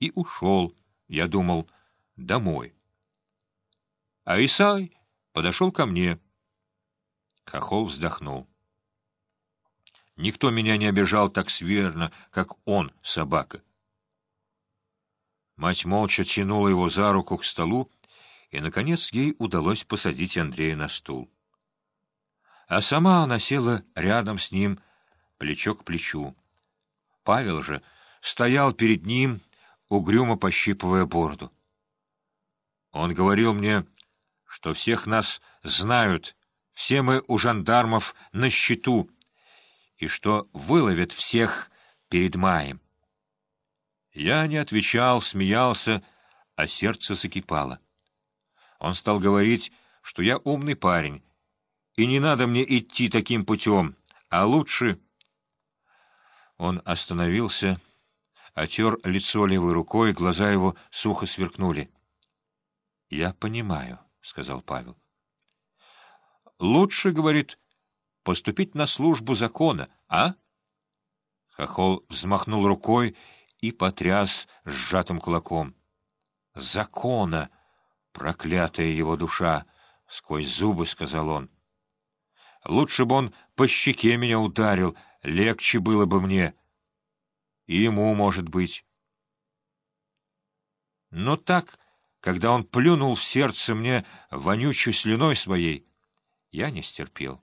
и ушел, я думал, домой. А Исай подошел ко мне. Хохол вздохнул. Никто меня не обижал так сверно, как он, собака. Мать молча тянула его за руку к столу, и, наконец, ей удалось посадить Андрея на стул. А сама она села рядом с ним, плечо к плечу. Павел же стоял перед ним, угрюмо пощипывая бороду. Он говорил мне, что всех нас знают, все мы у жандармов на счету, и что выловят всех перед маем. Я не отвечал, смеялся, а сердце закипало. Он стал говорить, что я умный парень, и не надо мне идти таким путем, а лучше... Он остановился, отер лицо левой рукой, глаза его сухо сверкнули. — Я понимаю, — сказал Павел. — Лучше, — говорит, поступить на службу закона, а? Хохол взмахнул рукой и потряс сжатым кулаком. «Закона! Проклятая его душа!» — сквозь зубы сказал он. «Лучше бы он по щеке меня ударил, легче было бы мне. И ему, может быть». Но так, когда он плюнул в сердце мне вонючей слюной своей, я не стерпел.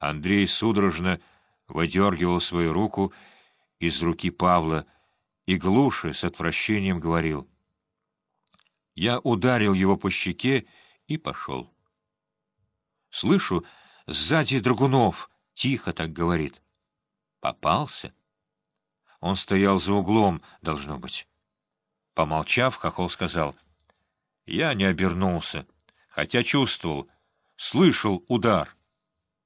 Андрей судорожно выдергивал свою руку из руки Павла и глуше с отвращением говорил. Я ударил его по щеке и пошел. Слышу, сзади Драгунов тихо так говорит. Попался? Он стоял за углом, должно быть. Помолчав, Хохол сказал. Я не обернулся, хотя чувствовал, слышал удар.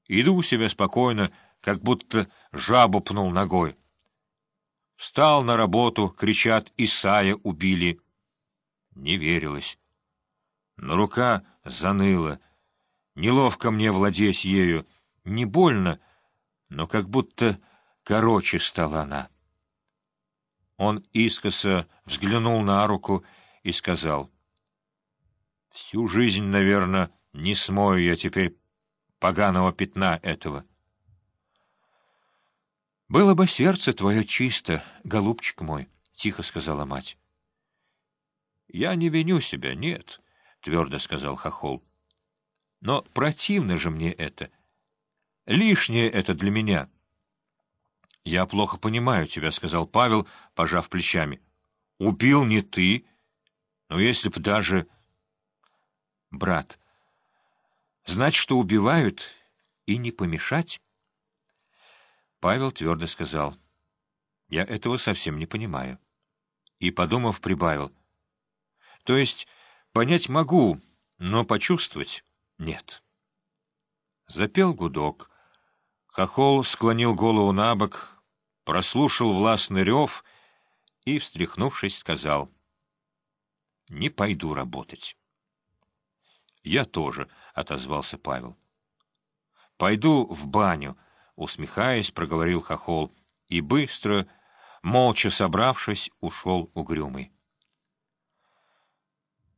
Иду себе спокойно, как будто жабу пнул ногой. Встал на работу, кричат, Исая убили. Не верилось. Но рука заныла. Неловко мне владеть ею. Не больно, но как будто короче стала она. Он искоса взглянул на руку и сказал. — Всю жизнь, наверное, не смою я теперь поганого пятна этого. — Было бы сердце твое чисто, голубчик мой, — тихо сказала мать. — Я не виню себя, нет, — твердо сказал Хохол. — Но противно же мне это. Лишнее это для меня. — Я плохо понимаю тебя, — сказал Павел, пожав плечами. — Убил не ты, но если б даже... — Брат... Знать, что убивают, и не помешать? Павел твердо сказал. Я этого совсем не понимаю. И, подумав, прибавил. То есть понять могу, но почувствовать — нет. Запел гудок. Хохол склонил голову на бок, прослушал властный рев и, встряхнувшись, сказал. — Не пойду работать. — Я тоже, — отозвался Павел. — Пойду в баню, — усмехаясь, проговорил Хохол, и быстро, молча собравшись, ушел угрюмый.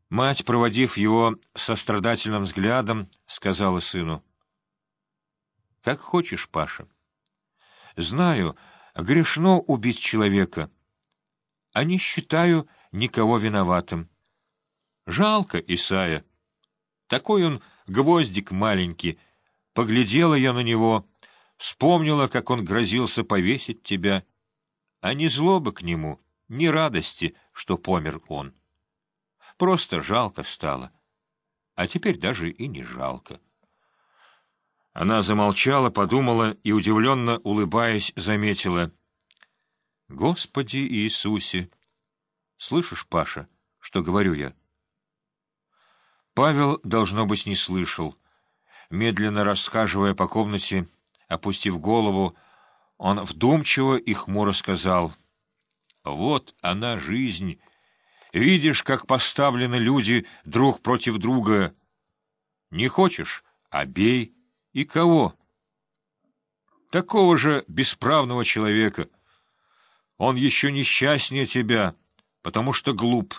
Мать, проводив его сострадательным взглядом, сказала сыну. — Как хочешь, Паша. Знаю, грешно убить человека, а не считаю никого виноватым. Жалко Исая. Такой он гвоздик маленький. Поглядела я на него, вспомнила, как он грозился повесить тебя. А ни злобы к нему, ни радости, что помер он. Просто жалко стало. А теперь даже и не жалко. Она замолчала, подумала и, удивленно улыбаясь, заметила. — Господи Иисусе! Слышишь, Паша, что говорю я? — Павел, должно быть, не слышал. Медленно расхаживая по комнате, опустив голову, он вдумчиво и хмуро сказал, «Вот она, жизнь. Видишь, как поставлены люди друг против друга. Не хочешь — а бей. И кого? Такого же бесправного человека. Он еще несчастнее тебя, потому что глуп,